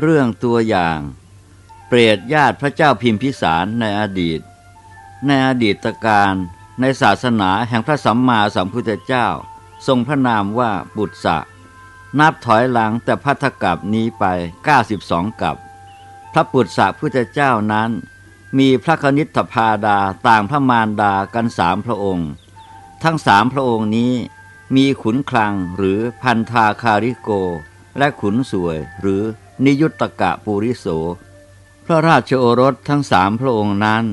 เรื่องตัวอย่าง เปรตญาติพระเจ้าพิมพิสารในอดีต ในอดีตการในศาสนาแห่งพระสัมมาสัมพุทธเจ้า ทรงพระนามว่าบุตรสะ นับถอยหลังแต่พัทธกับนี้ไป 92 กับ พระปุตสะพุทธเจ้านั้น มีพระคณิษฐพาดาต่างพระมารดากันสามพระองค์ ทั้งสามพระองค์นี้มีขุนคลังหรือพันธาคาริโก และขุนสวยหรือ นิยุตตกะปูริโส พระราชโอรสทั้งสามพระองค์นั้น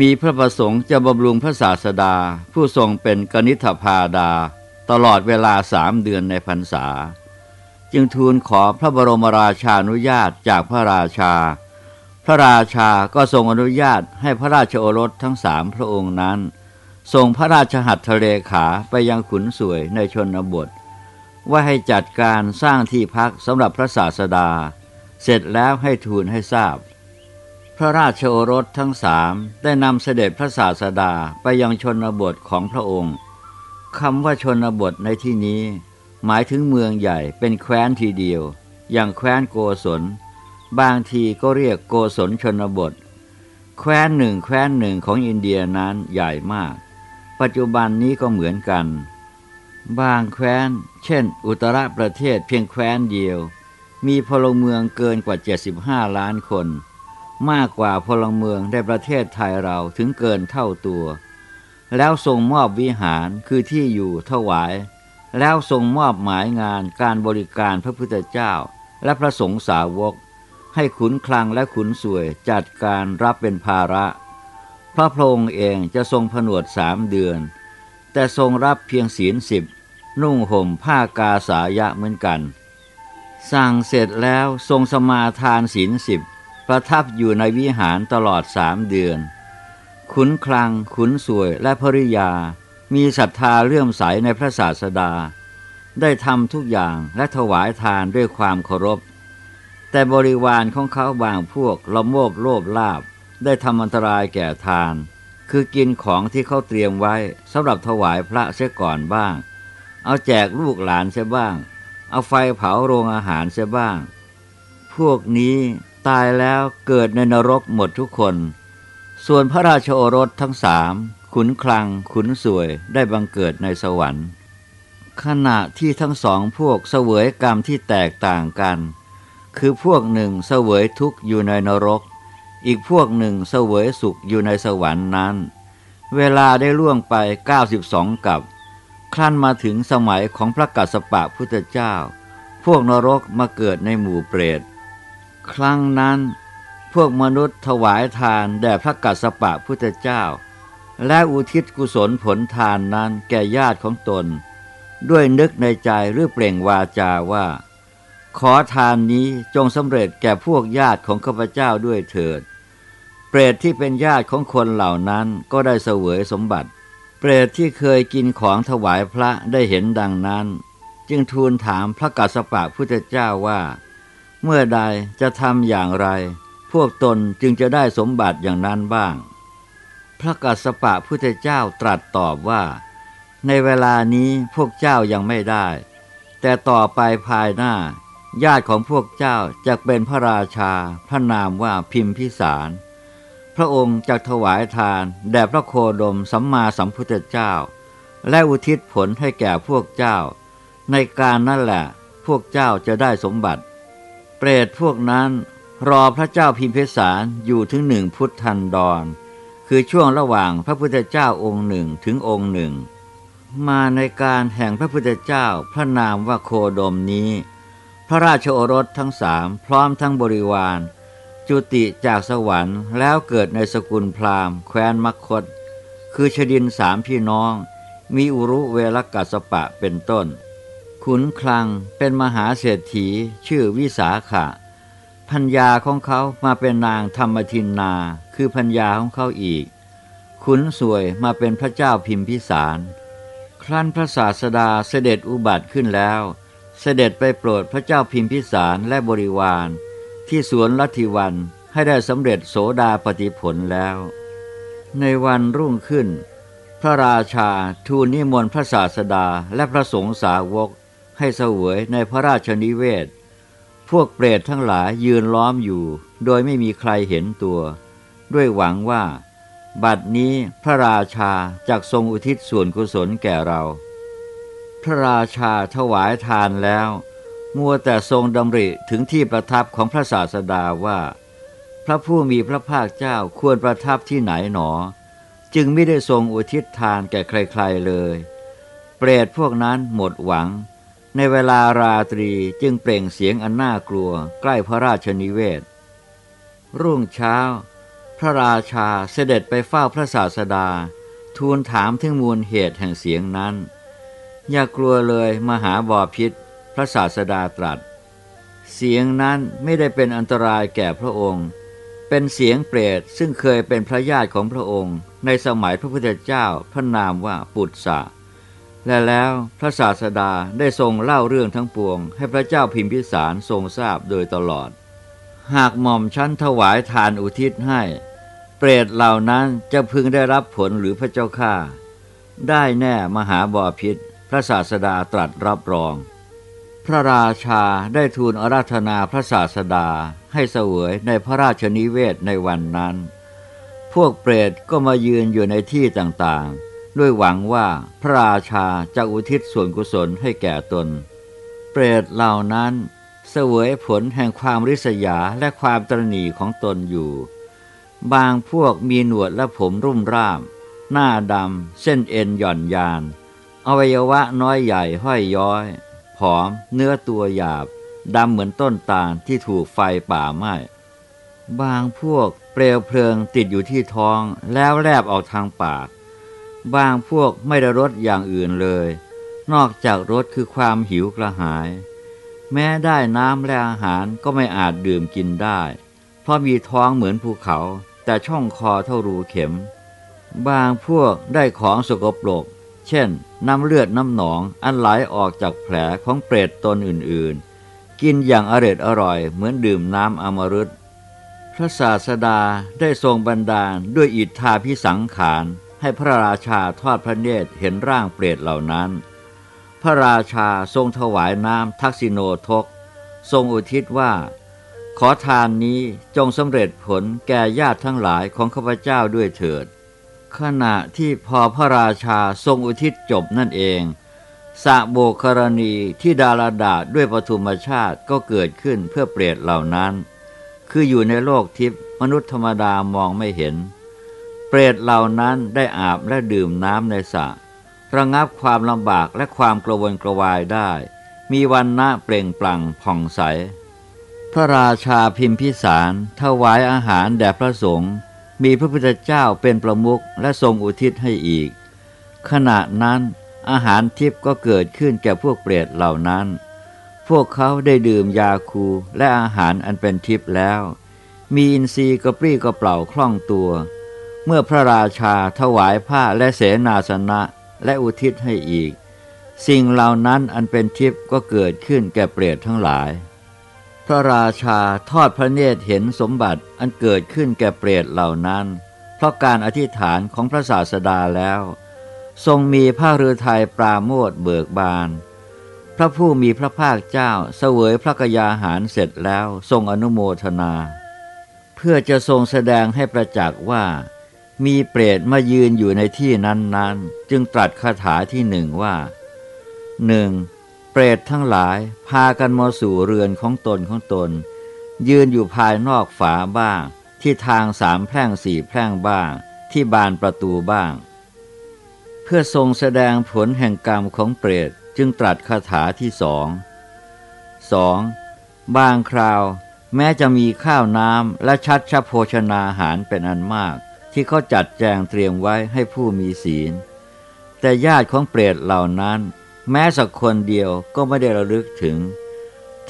มีพระประสงค์จะบำรุงพระศาสดา ผู้ทรงเป็นกนิษฐพาดา ตลอดเวลาสามเดือนในพรรษา จึงทูลขอพระบรมราชานุญาตจากพระราชา พระราชาก็ทรงอนุญาตให้พระราชโอรสทั้งสามพระองค์นั้นส่งพระราชหัตถเลขาไปยังขุนสวยในชนบท ว่าให้จัดการสร้างที่พักสำหรับพระศาสดา เสร็จแล้วให้ทูลให้ทราบ พระราชโอรสทั้งสามได้นำเสด็จพระศาสดาไปยังชนบทของพระองค์คำว่าชนบทในที่นี้ หมายถึงเมืองใหญ่เป็นแคว้นทีเดียว อย่างแคว้นโกศล บางทีก็เรียกโกศลชนบท แคว้นหนึ่งแคว้นหนึ่งของอินเดียนั้นใหญ่มาก ปัจจุบันนี้ก็เหมือนกัน บางแคว้น เช่น อุตรประเทศเพียงแคว้นเดียว มีพลเมืองเกินกว่า 75 ล้านคน มากกว่าพลเมืองในประเทศไทยเราถึงเกินเท่าตัว แล้วทรงมอบวิหารคือที่อยู่ถวาย แล้วทรงมอบหมายงานการบริการพระพุทธเจ้า และพระสงฆ์สาวก ให้ขุนคลังและขุนสวยจัดการรับเป็นภาระ พระพระองค์เองจะทรงผนวดสามเดือน แต่ทรงรับเพียงศีลสิบนุ่งห่มผ้ากาสายะเหมือนกัน สั่งเสร็จแล้วทรงสมาทานศีลสิบประทับอยู่ในวิหารตลอดสามเดือน ขุนคลัง ขุนสวยและภริยา มีศรัทธาเลื่อมใสในพระศาสดา ได้ทำทุกอย่างและถวายทานด้วยความเคารพ แต่บริวารของเขาบางพวกละโมบโลภลาบ ได้ทำอันตรายแก่ทาน คือกินของที่เขาเตรียมไว้สำหรับถวายพระเสียก่อนบ้าง เอาแจกลูกหลานเสียบ้าง เอาไฟเผาโรงอาหารเสียบ้าง พวกนี้ตายแล้วเกิดในนรกหมดทุกคน ส่วนพระราชโอรสทั้งสามขุนคลังขุนสวยได้บังเกิดในสวรรค์ ขณะที่ทั้งสองพวกเสวยกรรมที่แตกต่างกัน คือพวกหนึ่งเสวยทุกข์อยู่ในนรก อีกพวกหนึ่งเสวยสุขอยู่ในสวรรค์นั้น เวลาได้ล่วงไป 92กับ ครั้นมาถึงสมัยของพระกัสสปะพุทธเจ้า พวกนรกมาเกิดในหมู่เปรต ครั้งนั้นพวกมนุษย์ถวายทานแด่พระกัสสปะพุทธเจ้า และอุทิศกุศลผลทานนั้นแก่ญาติของตน ด้วยนึกในใจหรือเปล่งวาจาว่า ขอทานนี้จงสำเร็จแก่พวกญาติของข้าพเจ้าด้วยเถิด เปรตที่เป็นญาติของคนเหล่านั้นก็ได้เสวยสมบัติ เปรตที่เคยกินของถวายพระได้เห็นดังนั้น จึงทูลถามพระกัสสปะพุทธเจ้าว่า เมื่อใดจะทำอย่างไร พวกตนจึงจะได้สมบัติอย่างนั้นบ้าง พระกัสสปะพุทธเจ้าตรัสตอบว่า ในเวลานี้พวกเจ้ายังไม่ได้ แต่ต่อไปภายหน้า ญาติของพวกเจ้าจะเป็นพระราชา พระนามว่าพิมพิสาร พระองค์จะถวายทานแด่พระโคดมสัมมาสัมพุทธเจ้า และอุทิศผลให้แก่พวกเจ้า ในการนั่นแหละ พวกเจ้าจะได้สมบัติ เปรตพวกนั้นรอพระเจ้าพิมพิสารอยู่ถึงหนึ่งพุทธันดร คือช่วงระหว่างพระพุทธเจ้าองค์หนึ่งถึงองค์หนึ่ง มาในการแห่งพระพุทธเจ้าพระนามว่าโคดมนี้ พระราชโอรสทั้งสามพร้อมทั้งบริวาร จุติจากสวรรค์แล้วเกิดในสกุลพราหมณ์ แคว้นมคต คือชดินสามพี่น้อง มีอุรุเวลกัสปะเป็นต้น ขุนคลังเป็นมหาเศรษฐี ชื่อวิสาขะพัญญาของเขามาเป็นนางธรรมทินนา คือพัญญาของเขาอีก ขุนสวยมาเป็นพระเจ้าพิมพิสาร ครั้นพระศาสดาเสด็จอุบัติขึ้นแล้ว เสด็จไปโปรดพระเจ้าพิมพิสารและบริวาร ที่สวนลัทธิวันให้ได้สำเร็จโสดาปฏิผลแล้ว ในวันรุ่งขึ้น พระราชาทูลนิมนต์พระศาสดาและพระสงฆ์สาวก ให้เสวยในพระราชนิเวศพพวกเปรตทั้งหลายยืนล้อมอยู่ โดยไม่มีใครเห็นตัว ด้วยหวังว่า บัดนี้พระราชาจากทรงอุทิศส่วนกุศลแก่เรา พระราชาถวายทานแล้ว มัวแต่ทรงดำริถึงที่ประทับของพระศาสดาว่า พระผู้มีพระภาคเจ้าควรประทับที่ไหนหนอ จึงไม่ได้ทรงอุทิศทานแก่ใครๆเลย เปรตพวกนั้นหมดหวัง ในเวลาราตรีจึงเปล่งเสียงอันน่ากลัวใกล้พระราชนิเวศ รุ่งเช้า พระราชาเสด็จไปเฝ้าพระศาสดา ทูลถามถึงมูลเหตุแห่งเสียงนั้น อย่ากลัวเลยมหาบอพิษ พระศาสดาตรัส เสียงนั้นไม่ได้เป็นอันตรายแก่พระองค์ เป็นเสียงเปรตซึ่งเคยเป็นพระญาติของพระองค์ ในสมัยพระพุทธเจ้าพระนามว่าปุตสะและแล้วพระศาสดาได้ทรงเล่าเรื่องทั้งปวง ให้พระเจ้าพิมพิสารทรงทราบโดยตลอด หากหม่อมชั้นถวายทานอุทิศให้ เปรตเหล่านั้นจะพึงได้รับผลหรือพระเจ้าข้าได้แน่มหาบอพิษพระศาสดาตรัสรับรอง พระราชาได้ทูลอาราธนาพระศาสดาให้เสวยในพระราชนิเวศในวันนั้น พวกเปรตก็มายืนอยู่ในที่ต่างๆ ด้วยหวังว่าพระราชาจะอุทิศส่วนกุศลให้แก่ตน เปรตเหล่านั้นเสวยผลแห่งความริษยาและความตรณีของตนอยู่ บางพวกมีหนวดและผมรุ่มร่าม หน้าดำเส้นเอ็นหย่อนยาน อวัยวะน้อยใหญ่ห้อยย้อย อม เนื้อตัวหยาบดำเหมือนต้นตาลที่ถูกไฟป่าไหม้ บางพวกเปลวเพลิงติดอยู่ที่ท้องแล้วแลบออกทางปาก บางพวกไม่ได้รสอย่างอื่นเลย นอกจากรสคือความหิวกระหาย แม้ได้น้ำและอาหารก็ไม่อาจดื่มกินได้ เพราะมีท้องเหมือนภูเขา แต่ช่องคอเท่ารูเข็ม บางพวกได้ของสกปรก เช่น น้ำเลือดน้ำหนองอันไหลออกจากแผลของเปรตตนอื่นๆ กินอย่างอร็ดอร่อยเหมือนดื่มน้ำอมฤตพระศาสดาได้ทรงบันดาลด้วยอิทธาพิสังขารให้พระราชาทอดพระเนตรเห็นร่างเปรตเหล่านั้น พระราชาทรงถวายน้ำทักษิโนทก ทรงอุทิศว่า ขอทานนี้จงสำเร็จผลแก่ญาติทั้งหลายของข้าพเจ้าด้วยเถิด ขณะที่พอพระราชาทรงอุทิศจบนั่นเองสะโบกรณีที่ดาราดาด้วยปฐุมชาติก็เกิดขึ้นเพื่อเปรตเหล่านั้น คืออยู่ในโลกทิพย์มนุษย์ธรรมดามองไม่เห็น เปรตเหล่านั้นได้อาบและดื่มน้ำในสระระงับความลำบากและความกระวนกระวายได้ มีวันณะเปล่งปลั่งผ่องใส พระราชาพิมพิสารถวายอาหารแด่พระสงฆ์ มีพระพุทธเจ้าเป็นประมุขและทรงอุทิศให้อีก ขณะนั้นอาหารทิพย์ก็เกิดขึ้นแก่พวกเปรตเหล่านั้น พวกเขาได้ดื่มยาคูและอาหารอันเป็นทิพย์แล้ว มีอินทรีย์กระปรี้กระเป่าคล่องตัว เมื่อพระราชาถวายผ้าและเสนาสนะและอุทิศให้อีก สิ่งเหล่านั้นอันเป็นทิพย์ก็เกิดขึ้นแก่เปรตทั้งหลาย พระราชาทอดพระเนตรเห็นสมบัติอันเกิดขึ้นแก่เปรตเหล่านั้น เพราะการอธิษฐานของพระศาสดาแล้ว ทรงมีพระฤทัยปราโมทเบิกบาน พระผู้มีพระภาคเจ้าเสวยพระกยาหารเสร็จแล้วทรงอนุโมทนา เพื่อจะทรงแสดงให้ประจักษ์ว่า มีเปรตมายืนอยู่ในที่นั้นๆ จึงตรัสคาถาที่หนึ่งว่าหนึ่ง เปรตทั้งหลายพากันมาสู่เรือนของตนของตน ยืนอยู่ภายนอกฝาบ้าง ที่ทางสามแพร่งสี่แพร่งบ้าง ที่บานประตูบ้าง เพื่อทรงแสดงผลแห่งกรรมของเปรตจึงตรัสคาถาที่สองสองบางคราวแม้จะมีข้าวน้ำและชัดชโภชนาหารเป็นอันมาก ที่เขาจัดแจงเตรียมไว้ให้ผู้มีศีล แต่ญาติของเปรตเหล่านั้น แม้สักคนเดียวก็ไม่ได้ระลึกถึง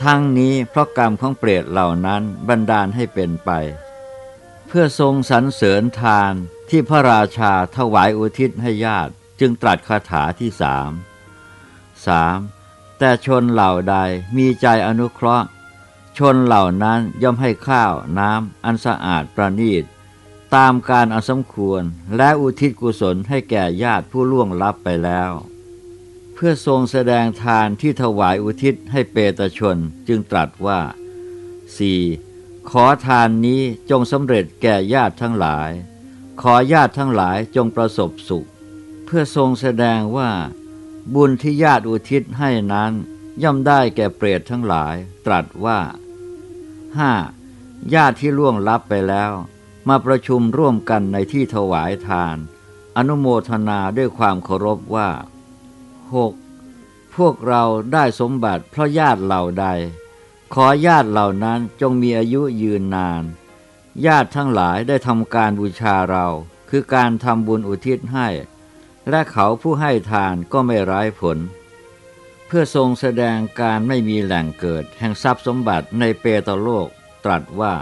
ทั้งนี้เพราะกรรมของเปรตเหล่านั้นบันดาลให้เป็นไป เพื่อทรงสรรเสริญทานที่พระราชาถวายอุทิศให้ญาติจึงตรัสคาถาที่สามสามแต่ชนเหล่าใดมีใจอนุเคราะห์ ชนเหล่านั้นย่อมให้ข้าวน้ำอันสะอาดประณีต ตามการอสมควรและอุทิศกุศลให้แก่ญาติผู้ล่วงลับไปแล้ว พื่อทรงแสดงทานที่ถวายอุทิศให้เปตชนจึงตรัสว่า 4. ขอทานนี้จงสำเร็จแก่ญาติทั้งหลาย ขอญาติทั้งหลายจงประสบสุข เพื่อทรงแสดงว่า บุญที่ญาติอุทิศให้นั้นย่อมได้แก่เปรตทั้งหลาย ตรัสว่า 5. ญาติที่ล่วงลับไปแล้ว มาประชุมร่วมกันในที่ถวายทาน อนุโมทนาด้วยความเคารพว่า 6. พวกเราได้สมบัติเพราะญาติเหล่าใด ขอญาติเหล่านั้นจงมีอายุยืนนาน ญาติทั้งหลายได้ทำการบูชาเรา คือการทำบุญอุทิศให้ และเขาผู้ให้ทานก็ไม่ร้ายผล เพื่อทรงแสดงการไม่มีแหล่งเกิด แห่งทรัพย์สมบัติในเปตโลกตรัสว่า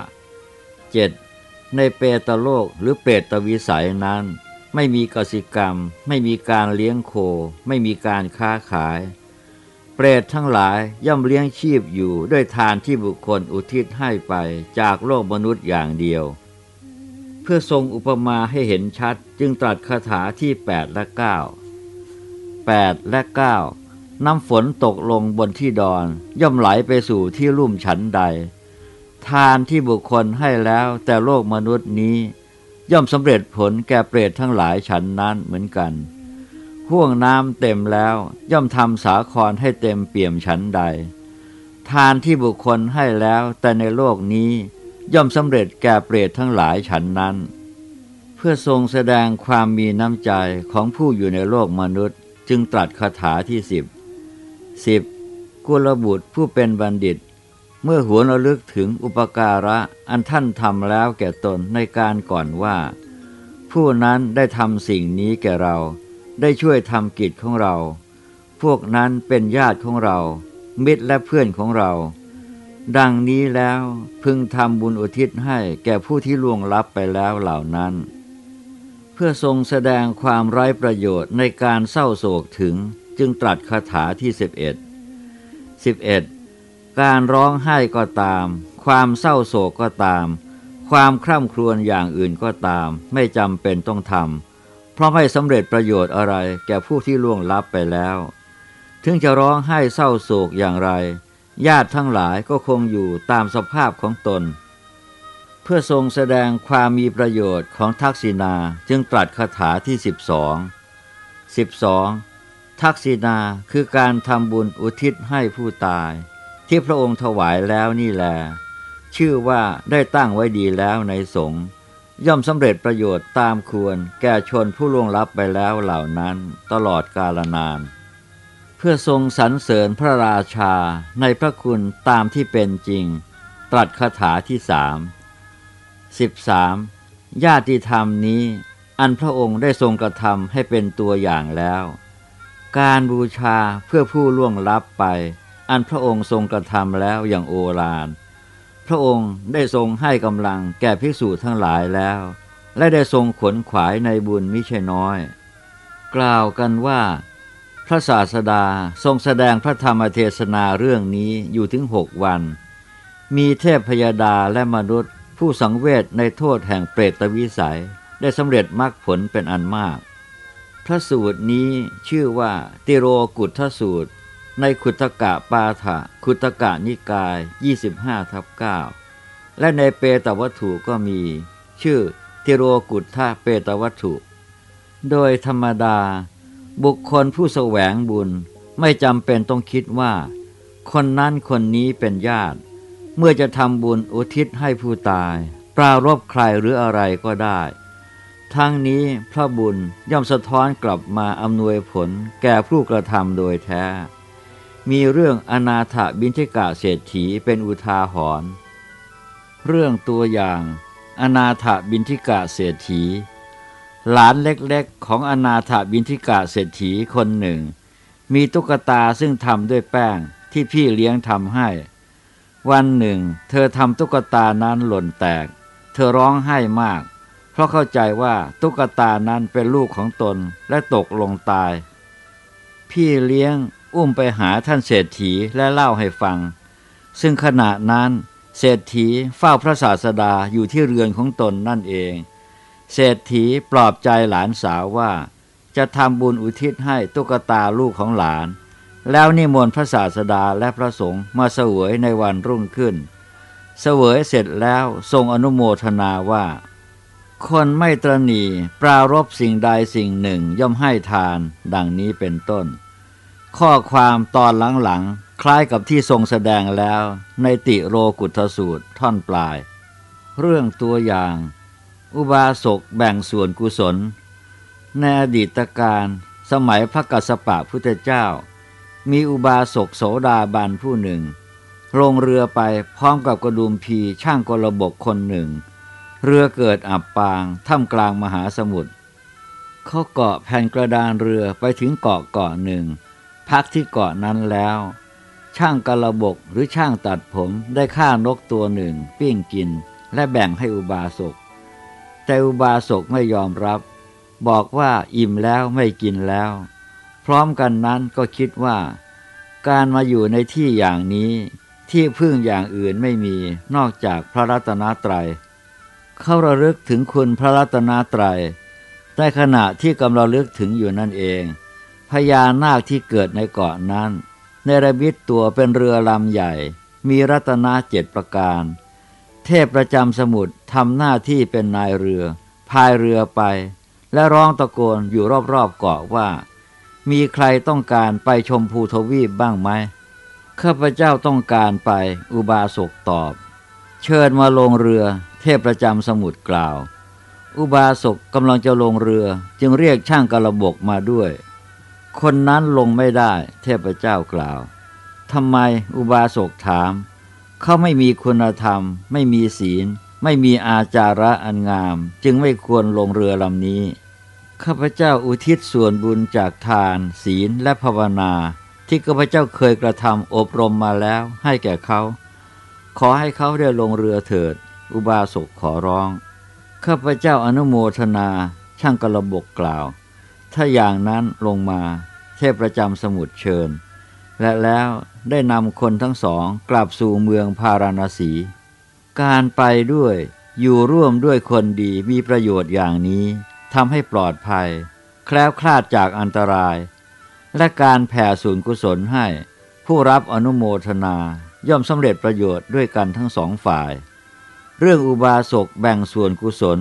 7. ในเปตโลกหรือเปตวิสัยนั้น ไม่มีกสิกรรม ไม่มีการเลี้ยงโค ไม่มีการค้าขาย เปรตทั้งหลายย่อมเลี้ยงชีพอยู่ด้วยทานที่บุคคลอุทิศให้ไปจากโลกมนุษย์อย่างเดียว เพื่อทรงอุปมาให้เห็นชัดจึงตรัสคาถาที่ 8 และ 9 8 และ 9 น้ำฝนตกลงบนที่ดอนย่อมไหลไปสู่ที่ลุ่มฉันใด ทานที่บุคคลให้แล้วแต่โลกมนุษย์นี้ ย่อมสำเร็จผลแก่เปรตทั้งหลายฉันนั้นเหมือนกันห่วงน้ำเต็มแล้วย่อมทำสาครให้เต็มเปี่ยมฉันใด ทานที่บุคคลให้แล้วแต่ในโลกนี้ย่อมสำเร็จแก่เปรตทั้งหลายฉันนั้น เพื่อทรงแสดงความมีน้ำใจของผู้อยู่ในโลกมนุษย์ จึงตรัสคาถาที่สิบสิบกุลบุตรผู้เป็นบัณฑิต เมื่อหัวระลึกถึงอุปการะอันท่านทำแล้วแก่ตนในการก่อนว่า ผู้นั้นได้ทำสิ่งนี้แก่เรา ได้ช่วยทำกิจของเรา พวกนั้นเป็นญาติของเรา มิตรและเพื่อนของเรา ดังนี้แล้วพึงทำบุญอุทิศให้แก่ผู้ที่ล่วงลับไปแล้วเหล่านั้น เพื่อทรงแสดงความไร้ประโยชน์ในการเศร้าโศกถึงจึงตรัสคาถาที่ 11 11. การร้องไห้ก็ตาม ความเศร้าโศกก็ตาม ความคร่ำครวญอย่างอื่นก็ตาม ไม่จำเป็นต้องทำเพราะไม่สำเร็จประโยชน์อะไรแก่ผู้ที่ล่วงลับไปแล้ว ถึงจะร้องไห้เศร้าโศกอย่างไร ญาติทั้งหลายก็คงอยู่ตามสภาพของตน เพื่อทรงแสดงความมีประโยชน์ของทักษิณาจึงตรัสคาถาที่ 12 12ทักษิณาคือการทำบุญอุทิศให้ผู้ตาย ที่พระองค์ถวายแล้วนี่แล ชื่อว่าได้ตั้งไว้ดีแล้วในสงฆ์ย่อมสำเร็จประโยชน์ตามควร แก่ชนผู้ล่วงลับไปแล้วเหล่านั้นตลอดกาลนาน เพื่อทรงสรรเสริญพระราชาในพระคุณตามที่เป็นจริง ตรัสคาถาที่สาม 13. ญาติธรรมนี้อันพระองค์ได้ทรงกระทำให้เป็นตัวอย่างแล้ว การบูชาเพื่อผู้ล่วงลับไป อันพระองค์ทรงกระทำแล้วอย่างโอฬารพระองค์ได้ทรงให้กำลังแก่ภิกษุทั้งหลายแล้ว และได้ทรงขนขวายในบุญมิใช่น้อย กล่าวกันว่า พระศาสดาทรงแสดงพระธรรมเทศนาเรื่องนี้อยู่ถึงหกวัน มีเทพพยาดาและมนุษย์ผู้สังเวชในโทษแห่งเปรตวิสัยได้สำเร็จมรรคผลเป็นอันมาก พระสูตรนี้ชื่อว่า ติโรกุทธสูตร ในขุตกะปาฐะขุตกะนิกาย 25ทับ9และในเปตวัตถุก็มี ชื่อติโรกุทธาเปตวัตถุ โดยธรรมดา บุคคลผู้แสวงบุญไม่จำเป็นต้องคิดว่า คนนั้นคนนี้เป็นญาติ เมื่อจะทำบุญอุทิศให้ผู้ตาย ปรารบใครหรืออะไรก็ได้ ทั้งนี้พระบุญย่อมสะท้อนกลับมาอำนวยผลแก่ผู้กระทำโดยแท้ มีเรื่องอนาถบินทิกะเศรษฐีเป็นอุทาหรณ์เรื่องตัวอย่าง อนาถบินทิกะเศรษฐี หลานเล็กๆ ของอนาถบินทิกะเศรษฐีคนหนึ่ง มีตุ๊กตาซึ่งทำด้วยแป้งที่พี่เลี้ยงทำให้ วันหนึ่ง เธอทำตุ๊กตานั้นหล่นแตก เธอร้องไห้มาก เพราะเข้าใจว่าตุ๊กตานั้นเป็นลูกของตนและตกลงตาย พี่เลี้ยง อุ้มไปหาท่านเศรษฐีและเล่าให้ฟัง ซึ่งขณะนั้นเศรษฐีเฝ้าพระศาสดาอยู่ที่เรือนของตนนั่นเอง เศรษฐีปลอบใจหลานสาวว่า จะทำบุญอุทิศให้ตุ๊กตาลูกของหลาน แล้วนิมนต์พระศาสดาและพระสงฆ์มาเสวยในวันรุ่งขึ้น เสวยเสร็จแล้วทรงอนุโมทนาว่า คนไม่ตรณีปรารบสิ่งใดสิ่งหนึ่งย่อมให้ทาน ดังนี้เป็นต้น ข้อความตอนหลังๆ คล้ายกับที่ทรงแสดงแล้วในติโรกุทสูตรท่อนปลาย เรื่องตัวอย่าง อุบาสกแบ่งส่วนกุศล ในอดีตการสมัยพระกัสสปะพุทธเจ้า มีอุบาสกโสดาบันผู้หนึ่งลงเรือไปพร้อมกับกระดุมพีช่างกระบกคนหนึ่ง เรือเกิดอับปางท่ามกลางมหาสมุทรเขาเกาะแผ่นกระดานเรือไปถึงเกาะเกาะหนึ่ง พักที่เกาะนั้นแล้ว ช่างกระบกหรือช่างตัดผมได้ฆ่านกตัวหนึ่งปิ้งกิน และแบ่งให้อุบาสก แต่อุบาสกไม่ยอมรับ บอกว่าอิ่มแล้วไม่กินแล้ว พร้อมกันนั้นก็คิดว่า การมาอยู่ในที่อย่างนี้ที่พึ่งอย่างอื่นไม่มีนอกจากพระรัตนตรยัย เขาระลึกถึงคุณพระรัตนตรยัยในขณะที่กำลังลึกถึงอยู่นั่นเอง พญานาคที่เกิดในเกาะนั้นในระบิดตัวเป็นเรือลำใหญ่ มีรัตนเจ็ดประการ เทพประจำสมุทรทำหน้าที่เป็นนายเรือ พายเรือไป และร้องตะโกนอยู่รอบๆเกาะว่า มีใครต้องการไปชมภูทวีปบ้างไหมข้าพเจ้าต้องการไปอุบาสกตอบ เชิญมาลงเรือ เทพประจำสมุทรกล่าว อุบาสกกำลังจะลงเรือจึงเรียกช่างกระบกมาด้วย คนนั้นลงไม่ได้เทพเจ้ากล่าวทำไมอุบาสกถาม เขาไม่มีคุณธรรม ไม่มีศีล ไม่มีอาจาระอันงาม จึงไม่ควรลงเรือลำนี้ ข้าพเจ้าอุทิศส่วนบุญจากทาน ศีลและภาวนา ที่ข้าพเจ้าเคยกระทำอบรมมาแล้วให้แก่เขา ขอให้เขาได้ลงเรือเถิด อุบาสกขอร้อง ข้าพเจ้าอนุโมทนาช่างกระบกกล่าว ถ้าอย่างนั้นลงมา เทพประจำสมุทรเชิญ และแล้วได้นำคนทั้งสองกลับสู่เมืองพาราณสี การไปด้วยอยู่ร่วมด้วยคนดีมีประโยชน์อย่างนี้ทำให้ปลอดภัย แคล้วคลาดจากอันตราย และการแผ่ส่วนกุศลให้ ผู้รับอนุโมทนาย่อมสำเร็จประโยชน์ด้วยกันทั้งสองฝ่าย เรื่องอุบาสกแบ่งส่วนกุศล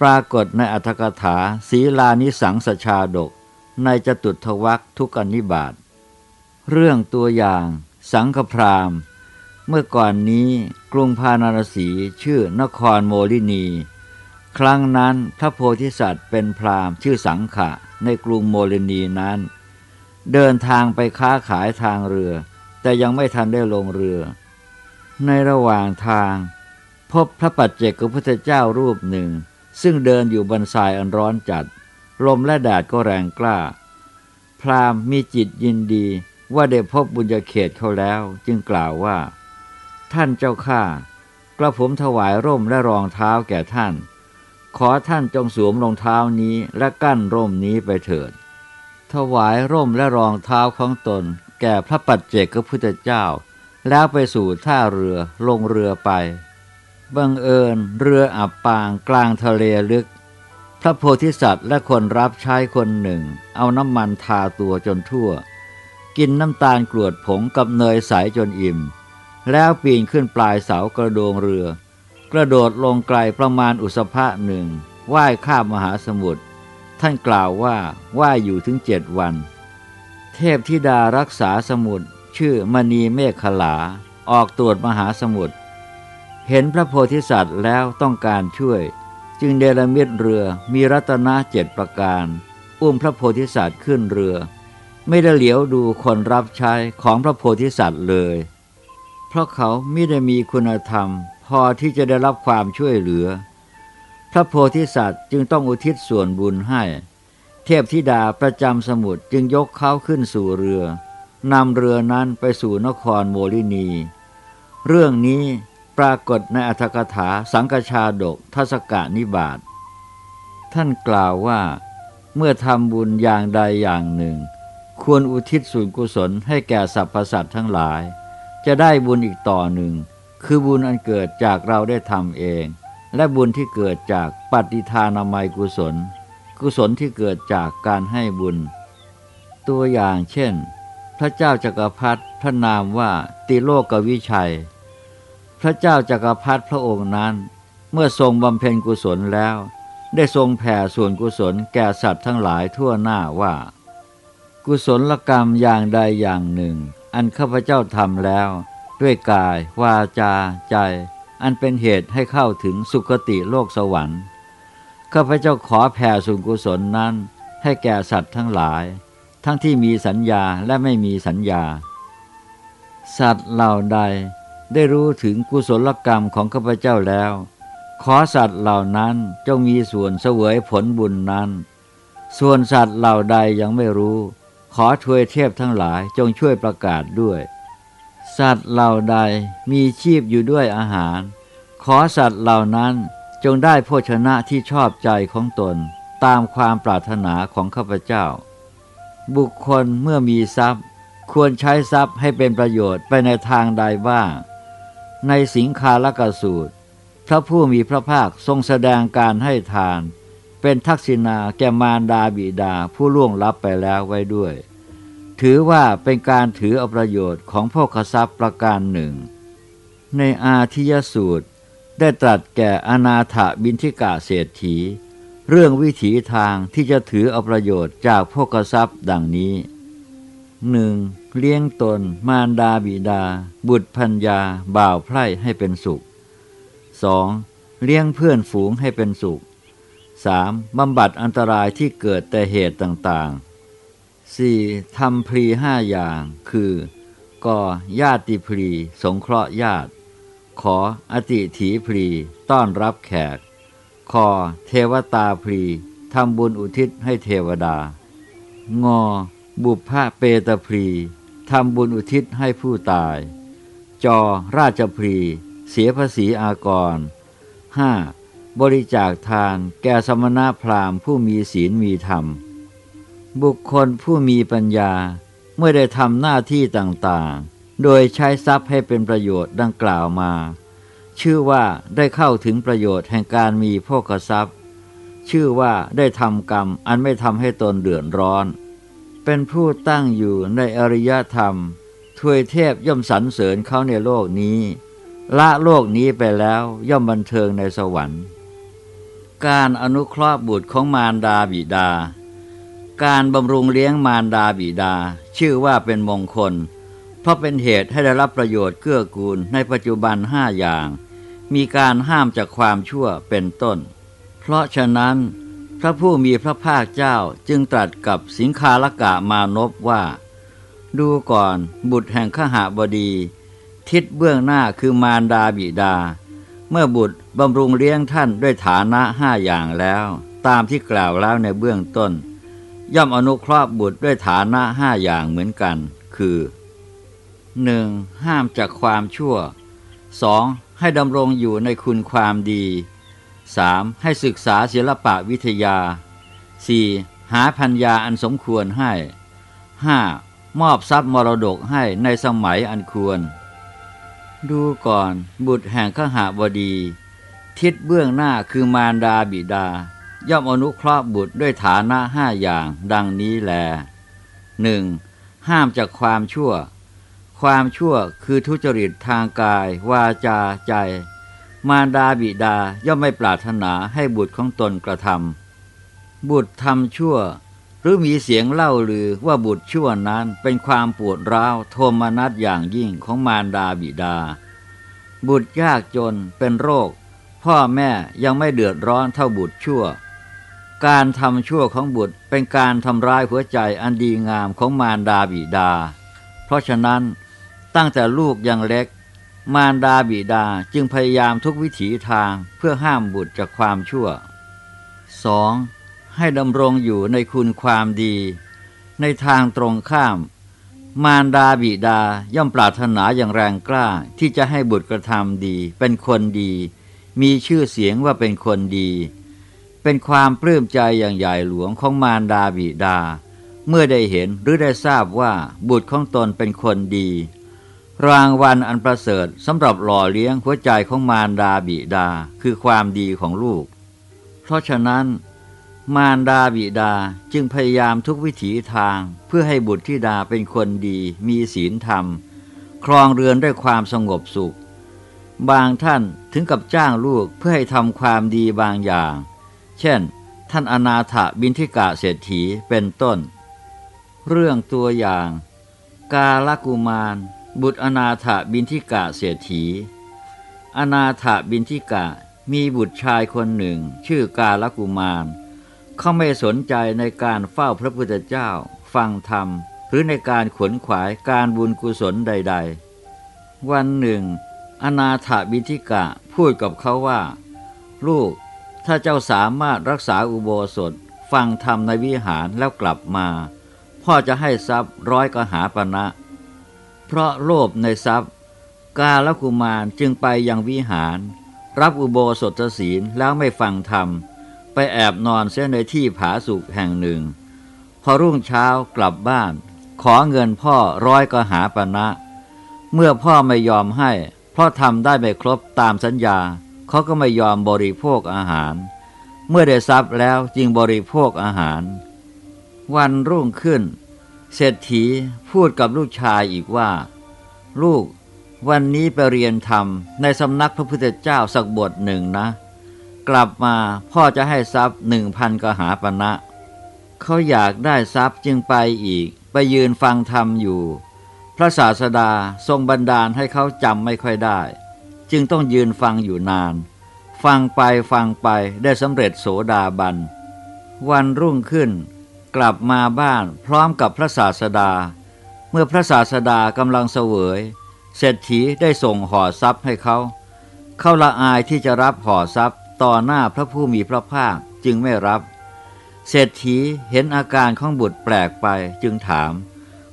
ปรากฏในอัธกถาศีลานิสังสชาดก ในจตุทวักทุกอนิบาตเรื่องตัวอย่าง สังฆพรามเมื่อก่อนนี้กรุงพานารสีชื่อนครโมลินี ครั้งนั้นพระโพธิสัตว์เป็นพรามชื่อสังขะในกรุงโมลินีนั้น เดินทางไปค้าขายทางเรือ แต่ยังไม่ทันได้ลงเรือ ในระหว่างทาง พบพระปัจเจกพุทธเจ้ารูปหนึ่ง ซึ่งเดินอยู่บนทรายอันร้อนจัด ลมและแดดก็แรงกล้า พรามมีจิตยินดีว่าได้พบบุญญาเขตเขาแล้ว จึงกล่าวว่า ท่านเจ้าข้ากระผมถวายร่มและรองเท้าแก่ท่าน ขอท่านจงสวมรองเท้านี้และกั้นร่มนี้ไปเถิด ถวายร่มและรองเท้าของตน แก่พระปัจเจกพระพุทธเจ้า แล้วไปสู่ท่าเรือลงเรือไป บังเอิญเรืออับปางกลางทะเลลึก พระโพธิสัตว์และคนรับใช้คนหนึ่ง เอาน้ำมันทาตัวจนทั่ว กินน้ำตาลกรวดผงกับเนยใสจนอิ่ม แล้วปีนขึ้นปลายเสากระโดงเรือ กระโดดลงไกลประมาณอุสภะหนึ่งว่ายข้ามมหาสมุทรท่านกล่าวว่าว่าอยู่ถึงเจ็ดวัน เทพธิดารักษาสมุทรชื่อมณีเมฆขลา ออกตรวจมหาสมุทร เห็นพระโพธิสัตว์แล้วต้องการช่วย จึงเดลมิดเรือมีรัตนาเจ็ดประการ อุ้มพระโพธิสัตว์ขึ้นเรือ ไม่ได้เหลียวดูคนรับใช้ของพระโพธิสัตว์เลย เพราะเขาไม่ได้มีคุณธรรม พอที่จะได้รับความช่วยเหลือ พระโพธิสัตว์จึงต้องอุทิศส่วนบุญให้ เทพธิดาประจำสมุทรจึงยกเขาขึ้นสู่เรือนำเรือนั้นไปสู่นครโมลินี เรื่องนี้ ปรากฏในอัธกถาสังกชาดกทศกานิบาตท่านกล่าวว่า เมื่อทำบุญอย่างใดอย่างหนึ่ง ควรอุทิศส่วนกุศลให้แก่สรรพสัตว์ทั้งหลาย จะได้บุญอีกต่อหนึ่ง คือบุญอันเกิดจากเราได้ทำเอง และบุญที่เกิดจากปฏิทานามัยกุศล กุศลที่เกิดจากการให้บุญ ตัวอย่างเช่น พระเจ้าจักรพรรดิพระนามว่าติโลกวิชัย พระเจ้าจากักรพรรดิพระองค์นั้น เมื่อทรงบำเพ็ญกุศลแล้ว ได้ทรงแผ่ส่วนกุศลแก่สัตว์ทั้งหลายทั่วหน้าว่า กุศลกรรมอย่างใดอย่างหนึ่ง อันข้าพเจ้าทำแล้ว ด้วยกาย วาจา ใจ อันเป็นเหตุให้เข้าถึงสุคติโลกสวรรค์ข้าพเจ้าขอแผ่ส่วนกุศลนั้น ให้แก่สัตว์ทั้งหลาย ทั้งที่มีสัญญาและไม่มีสัญญา สัตว์เหล่าใด ได้รู้ถึงกุศลกรรมของข้าพเจ้าแล้ว ขอสัตว์เหล่านั้นจงมีส่วนเสวยผลบุญนั้น ส่วนสัตว์เหล่าใดยังไม่รู้ ขอช่วยเทพทั้งหลายจงช่วยประกาศด้วย สัตว์เหล่าใดมีชีพอยู่ด้วยอาหาร ขอสัตว์เหล่านั้นจงได้โภชนะที่ชอบใจของตนตามความปรารถนาของข้าพเจ้า บุคคลเมื่อมีทรัพย์ควรใช้ทรัพย์ให้เป็นประโยชน์ไปในทางใดบ้าง ในสิงคาลกสูตร พระผู้มีพระภาคทรงแสดงการให้ทาน เป็นทักษิณาแก่มารดาบิดาผู้ล่วงลับไปแล้วไว้ด้วย ถือว่าเป็นการถือเอาประโยชน์ของพ่อกทรัพย์ประการหนึ่ง ในอาทิยสูตรได้ตรัสแก่อนาถบินทิกาเศรษฐี เรื่องวิถีทางที่จะถือเอาประโยชน์จากพวกทรัพย์ดังนี้ หนึ่งเลี้ยงตน มารดาบิดา บุตรพัญญา บ่าวไพร่ให้เป็นสุข 2. เลี้ยงเพื่อนฝูงให้เป็นสุข 3. บำบัดอันตรายที่เกิดแต่เหตุต่างๆ 4. ทำพรีห้าอย่าง คือก่อญาติพรีสงเคราะห์ญาติ ขออติถีพรีต้อนรับแขก คอเทวตาพรีทำบุญอุทิศให้เทวดางอ บุพพะเปตพรีทำบุญอุทิศให้ผู้ตาย จอราชพรี เสียภาษีอากร 5. บริจาคทานแก่สมณพราหมณ์ผู้มีศีลมีธรรม บุคคลผู้มีปัญญาเมื่อได้ทำหน้าที่ต่างๆ โดยใช้ทรัพย์ให้เป็นประโยชน์ดังกล่าวมา ชื่อว่าได้เข้าถึงประโยชน์แห่งการมีโภคทรัพย์ ชื่อว่าได้ทำกรรมอันไม่ทำให้ตนเดือดร้อน เป็นผู้ตั้งอยู่ในอริยธรรม ทวยเทพย่อมสรรเสริญเขาในโลกนี้ ละโลกนี้ไปแล้วย่อมบันเทิงในสวรรค์ การอนุเคราะห์บุตรของมารดาบิดา การบำรุงเลี้ยงมารดาบิดา ชื่อว่าเป็นมงคล เพราะเป็นเหตุให้ได้รับประโยชน์เกื้อกูลในปัจจุบันห้าอย่าง มีการห้ามจากความชั่วเป็นต้น เพราะฉะนั้น พระผู้มีพระภาคเจ้าจึงตรัสกับสิงคาลกะมานพว่า ดูก่อนบุตรแห่งขหาบดี ทิศเบื้องหน้าคือมารดาบิดา เมื่อบุตรบำรุงเลี้ยงท่านด้วยฐานะห้าอย่างแล้ว ตามที่กล่าวแล้วในเบื้องต้น ย่อมอนุเคราะห์บุตรด้วยฐานะห้าอย่างเหมือนกัน คือหนึ่งห้ามจากความชั่ว 2. ให้ดำรงอยู่ในคุณความดี 3. ให้ศึกษาศิลปะวิทยา 4. หาพัญญาอันสมควรให้ 5. มอบทรัพย์มรดกให้ในสมัยอันควร ดูก่อนบุตรแห่งขหาบดี ทิศเบื้องหน้าคือมารดาบิดา ย่อมอนุเคราะห์บุตรด้วยฐานะห้าอย่างดังนี้แล 1. ห้ามจากความชั่ว ความชั่วคือทุจริตทางกาย วาจาใจ มารดาบิดาย่อมไม่ปรารถนาให้บุตรของตนกระทำบุตรทำชั่ว หรือมีเสียงเล่าลือว่าบุตรชั่วนั้นเป็นความปวดร้าวโทมนัสอย่างยิ่งของมารดาบิดา บุตรยากจนเป็นโรค พ่อแม่ยังไม่เดือดร้อนเท่าบุตรชั่ว การทำชั่วของบุตรเป็นการทำร้ายหัวใจอันดีงามของมารดาบิดา เพราะฉะนั้นตั้งแต่ลูกยังเล็ก มารดาบิดาจึงพยายามทุกวิถีทางเพื่อห้ามบุตรจากความชั่ว 2. ให้ดำรงอยู่ในคุณความดี ในทางตรงข้าม มารดาบิดาย่อมปรารถนาอย่างแรงกล้าที่จะให้บุตรกระทำดี เป็นคนดี มีชื่อเสียงว่าเป็นคนดี เป็นความปลื้มใจอย่างใหญ่หลวงของมารดาบิดา เมื่อได้เห็นหรือได้ทราบว่าบุตรของตนเป็นคนดี รางวัลอันประเสริฐสำหรับหล่อเลี้ยงหัวใจของมารดาบิดาคือความดีของลูก เพราะฉะนั้น มารดาบิดาจึงพยายามทุกวิถีทางเพื่อให้บุตรธิดาเป็นคนดีมีศีลธรรม ครองเรือนด้วยความสงบสุข บางท่านถึงกับจ้างลูกเพื่อให้ทำความดีบางอย่าง เช่น ท่านอนาถบินทิกาเศรษฐีเป็นต้น เรื่องตัวอย่าง กาลกุมาร บุตรอนาถบินทิกาเศรษฐีอนาถบินทิกะมีบุตรชายคนหนึ่ง ชื่อกาลกุมาร เขาไม่สนใจในการเฝ้าพระพุทธเจ้า ฟังธรรม หรือในการขวนขวายการบุญกุศลใด ๆ วันหนึ่ง อนาถบินทิกะพูดกับเขาว่า ลูกถ้าเจ้าสามารถรักษาอุโบสถ ฟังธรรมในวิหารแล้วกลับมา พ่อจะให้ทรัพย์ร้อยกหาปณะ เพราะโลภในทรัพย์ กาลกุมารจึงไปยังวิหาร รับอุโบสถศีลแล้วไม่ฟังธรรม ไปแอบนอนเสียในที่ผาสุกแห่งหนึ่ง พอรุ่งเช้ากลับบ้าน ขอเงินพ่อร้อยก็หาปณะเมื่อพ่อไม่ยอมให้ เพราะทำได้ไม่ครบตามสัญญา เขาก็ไม่ยอมบริโภคอาหาร เมื่อได้ทรัพย์แล้วจึงบริโภคอาหาร วันรุ่งขึ้น เศรษฐีพูดกับลูกชายอีกว่า ลูกวันนี้ไปเรียนธรรมในสำนักพระพุทธเจ้าสักบทหนึ่งนะ กลับมาพ่อจะให้ทรัพย์หนึ่งพันกหาปณะเขาอยากได้ทรัพย์จึงไปอีก ไปยืนฟังธรรมอยู่ พระศาสดาทรงบันดาลให้เขาจำไม่ค่อยได้ จึงต้องยืนฟังอยู่นาน ฟังไปฟังไปได้สำเร็จโสดาบัน วันรุ่งขึ้น กลับมาบ้านพร้อมกับพระศาสดา เมื่อพระศาสดากำลังเสวยเศรษฐีได้ส่งห่อทรัพย์ให้เขา เขาละอายที่จะรับห่อทรัพย์ต่อหน้าพระผู้มีพระภาคจึงไม่รับ เศรษฐีเห็นอาการของบุตรแปลกไปจึงถาม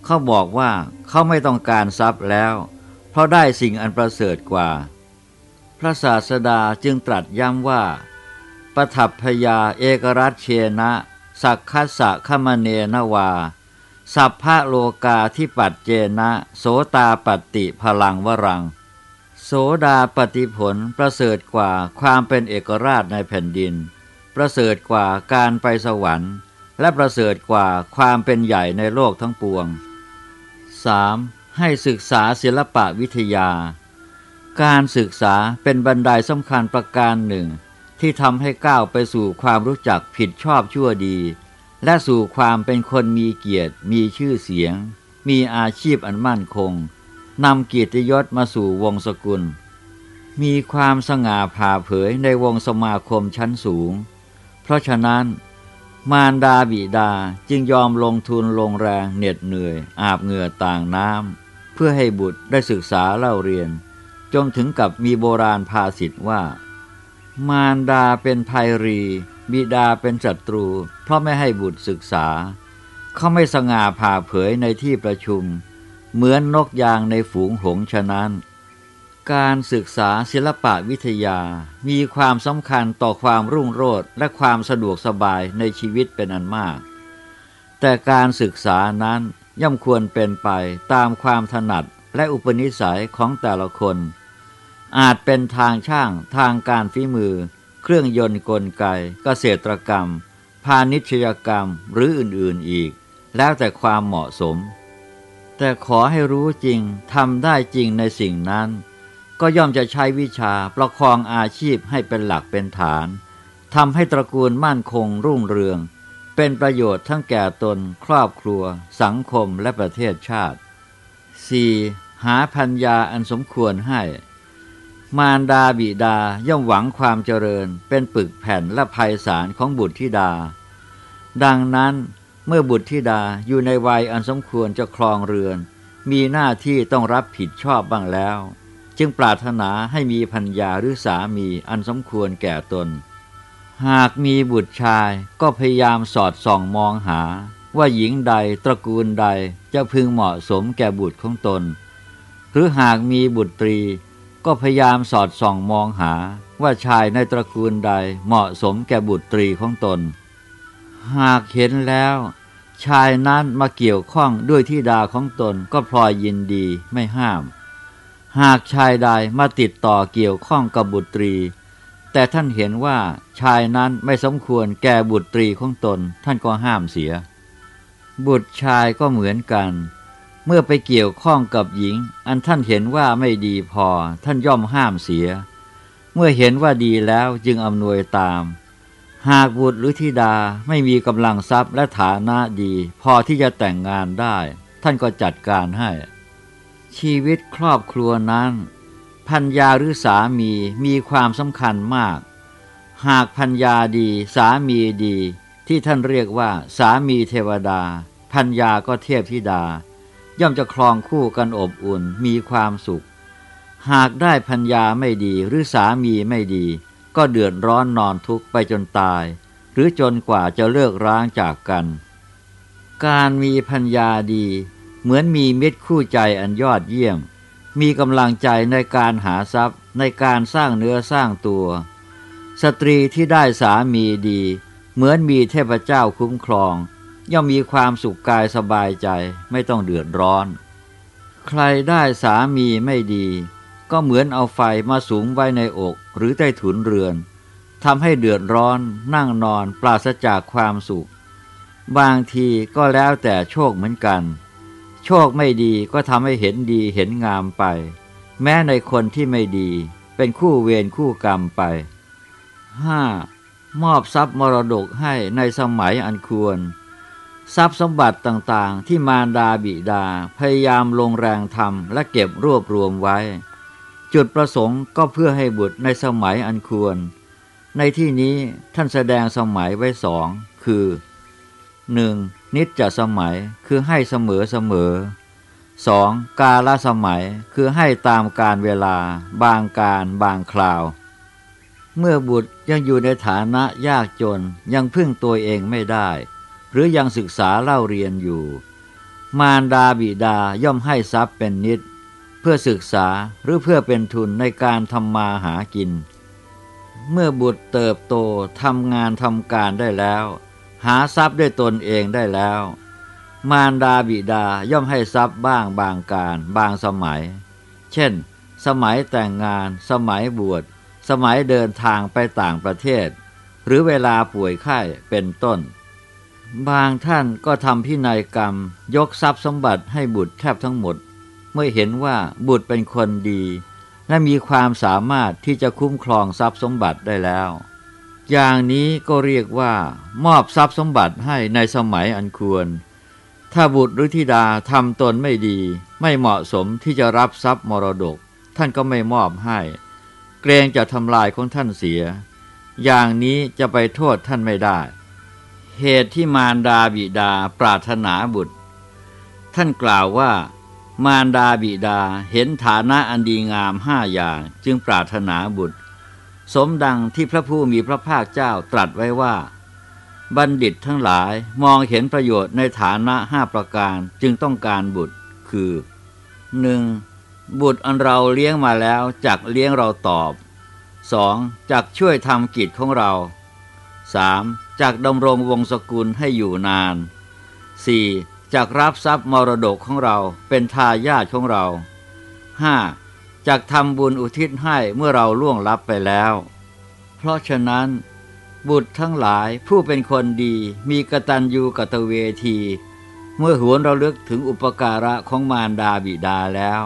เขาบอกว่าเขาไม่ต้องการทรัพย์แล้ว เพราะได้สิ่งอันประเสริฐกว่า พระศาสดาจึงตรัสย้ำว่าปทัพพยาเอกรัชเชนะ สักคัสสะขมเนนวา สัพพะโลกาที่ปัจเจนะ โสตาปฏิพลังวรัง โสดาปฏิผลประเสริฐกว่าความเป็นเอกราชในแผ่นดิน ประเสริฐกว่าการไปสวรรค์ และประเสริฐกว่าความเป็นใหญ่ในโลกทั้งปวง 3. ให้ศึกษาศิลปะวิทยา การศึกษาเป็นบันไดสำคัญประการหนึ่ง ที่ทำให้ก้าวไปสู่ความรู้จักผิดชอบชั่วดี และสู่ความเป็นคนมีเกียรติ มีชื่อเสียง มีอาชีพอันมั่นคงนำเกียรติยศมาสู่วงสกุล มีความสง่าผ่าเผยในวงสมาคมชั้นสูง เพราะฉะนั้น มารดาบิดาจึงยอมลงทุนลงแรงเหน็ดเหนื่อย อาบเหงื่อต่างน้ำเพื่อให้บุตรได้ศึกษาเล่าเรียน จนถึงกับมีโบราณภาษิตว่า มารดาเป็นภัยรี บิดาเป็นศัตรู เพราะไม่ให้บุตรศึกษา เขาไม่สง่าผ่าเผยในที่ประชุม เหมือนนกยางในฝูงหงส์ฉะนั้น การศึกษาศิลปะวิทยามีความสำคัญต่อความรุ่งโรจน์และความสะดวกสบายในชีวิตเป็นอันมาก แต่การศึกษานั้นย่อมควรเป็นไปตามความถนัดและอุปนิสัยของแต่ละคน อาจเป็นทางช่างทางการฝีมือ เครื่องยนต์กลไก เกษตรกรรม พาณิชยกรรมหรืออื่นๆอีก แล้วแต่ความเหมาะสม แต่ขอให้รู้จริงทำได้จริงในสิ่งนั้น ก็ย่อมจะใช้วิชาประคองอาชีพให้เป็นหลักเป็นฐานทำให้ตระกูลมั่นคงรุ่งเรือง เป็นประโยชน์ทั้งแก่ตน ครอบครัว สังคมและประเทศชาติ 4. หาพัญญาอันสมควรให้ มารดาบิดาย่อมหวังความเจริญ เป็นปึกแผ่นและภัยสารของบุตรธิดา ดังนั้นเมื่อบุตรธิดาอยู่ในวัยอันสมควรจะครองเรือน มีหน้าที่ต้องรับผิดชอบบ้างแล้ว จึงปรารถนาให้มีพัญญาหรือสามีอันสมควรแก่ตน หากมีบุตรชายก็พยายามสอดส่องมองหา ว่าหญิงใดตระกูลใดจะพึงเหมาะสมแก่บุตรของตน หรือหากมีบุตรตรี ก็พยายามสอดส่องมองหาว่าชายในตระกูลใดเหมาะสมแก่บุตรีของตน หากเห็นแล้ว ชายนั้นมาเกี่ยวข้องด้วยที่ดาของตนก็พลอยยินดีไม่ห้าม หากชายใดมาติดต่อเกี่ยวข้องกับบุตรี แต่ท่านเห็นว่าชายนั้นไม่สมควรแก่บุตรีของตน ท่านก็ห้ามเสีย บุตรชายก็เหมือนกัน เมื่อไปเกี่ยวข้องกับหญิง อันท่านเห็นว่าไม่ดีพอ ท่านย่อมห้ามเสีย เมื่อเห็นว่าดีแล้วจึงอำนวยตาม หากบุตรหรือธิดาไม่มีกำลังทรัพย์และฐานะดี พอที่จะแต่งงานได้ ท่านก็จัดการให้ ชีวิตครอบครัวนั้นพัญญาหรือสามีมีความสำคัญมาก หากพัญญาดีสามีดี ที่ท่านเรียกว่า สามีเทวดา พัญญาก็เทียบธิดา ย่อมจะครองคู่กันอบอุ่นมีความสุข หากได้พัญญาไม่ดีหรือสามีไม่ดี ก็เดือดร้อนนอนทุกข์ไปจนตาย หรือจนกว่าจะเลิกร้างจากกัน การมีพัญญาดี เหมือนมีเมิตรคู่ใจอันยอดเยี่ยม มีกำลังใจในการหาทรัพย์ในการสร้างเนื้อสร้างตัว สตรีที่ได้สามีดี เหมือนมีเทพเจ้าคุ้มครอง ย่อมมีความสุขกายสบายใจไม่ต้องเดือดร้อน ใครได้สามีไม่ดี ก็เหมือนเอาไฟมาสูงไว้ในอกหรือใต้ถุนเรือนทำให้เดือดร้อนนั่งนอนปราศจากความสุข บางทีก็แล้วแต่โชคเหมือนกัน โชคไม่ดีก็ทำให้เห็นดีเห็นงามไป แม้ในคนที่ไม่ดี เป็นคู่เวรคู่กรรมไป 5. มอบทรัพย์มรดกให้ในสมัยอันควร ทรัพย์สมบัติต่างๆ ที่มารดาบิดาพยายามลงแรงทำและเก็บรวบรวมไว้ จุดประสงค์ก็เพื่อให้บุตรในสมัยอันควร ในที่นี้ท่านแสดงสมัยไว้สองคือ 1. นิจจะสมัยคือให้เสมอเสมอ 2. กาลสมัยคือให้ตามการเวลา บางการบางคราว เมื่อบุตรยังอยู่ในฐานะยากจนยังพึ่งตัวเองไม่ได้ หรือยังศึกษาเล่าเรียนอยู่ มารดาบิดาย่อมให้ทรัพย์เป็นนิด เพื่อศึกษาหรือเพื่อเป็นทุนในการทำมาหากิน เมื่อบุตรเติบโตทำงานทำการได้แล้ว หาทรัพย์ด้วยตนเองได้แล้ว มารดาบิดาย่อมให้ทรัพย์บ้างบางการ บางสมัย เช่น สมัยแต่งงาน สมัยบวชสมัยเดินทางไปต่างประเทศ หรือเวลาป่วยไข้เป็นต้น บางท่านก็ทำพินัยกรรม ยกทรัพย์สมบัติให้บุตรแทบทั้งหมด เมื่อเห็นว่าบุตรเป็นคนดี และมีความสามารถที่จะคุ้มครองทรัพย์สมบัติได้แล้ว อย่างนี้ก็เรียกว่า มอบทรัพย์สมบัติให้ในสมัยอันควร ถ้าบุตรหรือธิดาทำตนไม่ดี ไม่เหมาะสมที่จะรับทรัพย์มรดก ท่านก็ไม่มอบให้ เกรงจะทำลายของท่านเสีย อย่างนี้จะไปโทษท่านไม่ได้ เหตุที่มารดาบิดาปรารถนาบุตร ท่านกล่าวว่ามารดาบิดาเห็นฐานะอันดีงามห้าอย่างจึงปรารถนาบุตร สมดังที่พระผู้มีพระภาคเจ้าตรัสไว้ว่า บัณฑิตทั้งหลายมองเห็นประโยชน์ในฐานะห้าประการจึงต้องการบุตร คือ 1. บุตรอันเราเลี้ยงมาแล้วจักเลี้ยงเราตอบ 2. จักช่วยทำกิจของเรา 3. จากดำรงวงศกุลให้อยู่นาน 4. จากรับทรัพย์มรดกของเราเป็นทายาทของเรา 5. จากทำบุญอุทิศให้เมื่อเราล่วงลับไปแล้ว เพราะฉะนั้น บุตรทั้งหลายผู้เป็นคนดีมีกตัญญูกตเวที เมื่อหวนเราเลึกถึงอุปการะของมารดาบิดาแล้ว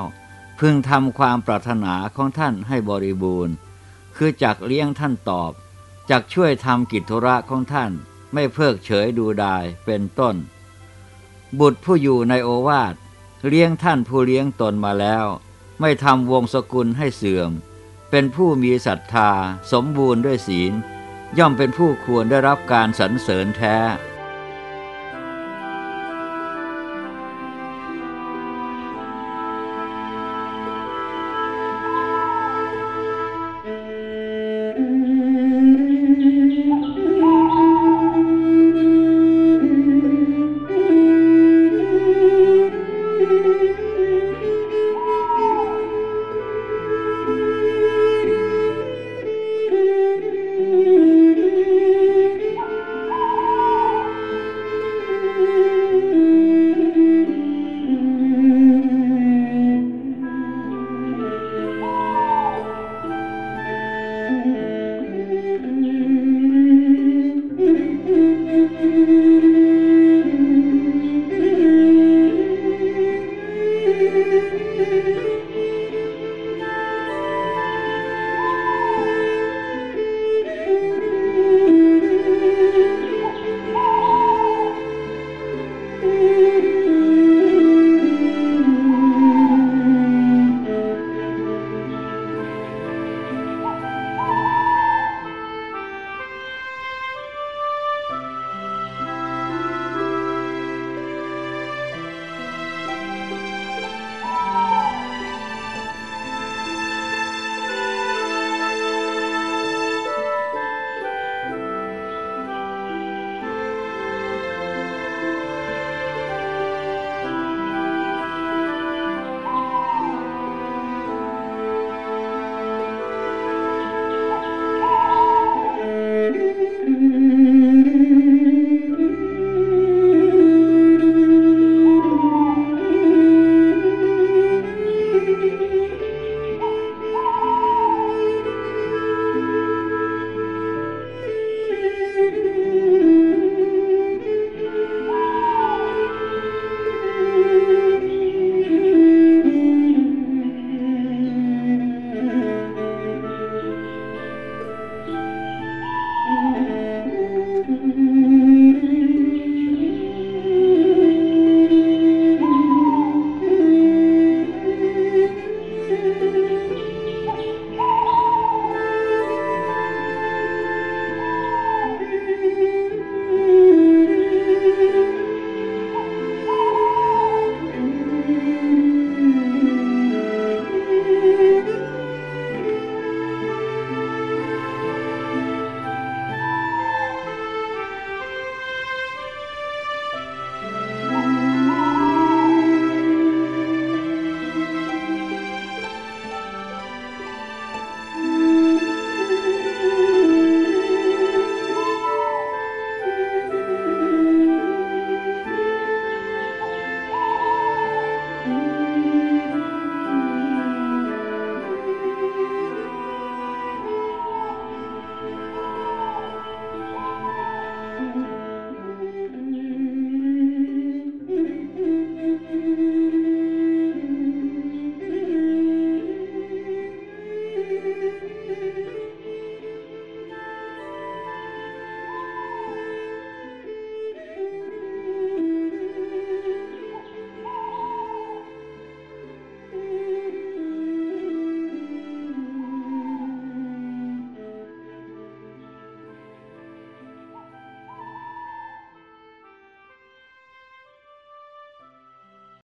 พึงทำความปรารถนาของท่านให้บริบูรณ์ คือจักเลี้ยงท่านตอบ จักช่วยทำกิจธุระของท่านไม่เพิกเฉยดูดายเป็นต้น บุตรผู้อยู่ในโอวาทเลี้ยงท่านผู้เลี้ยงตนมาแล้ว ไม่ทำวงศกุลให้เสื่อม เป็นผู้มีศรัทธา สมบูรณ์ด้วยศีล ย่อมเป็นผู้ควรได้รับการสรรเสริญแท้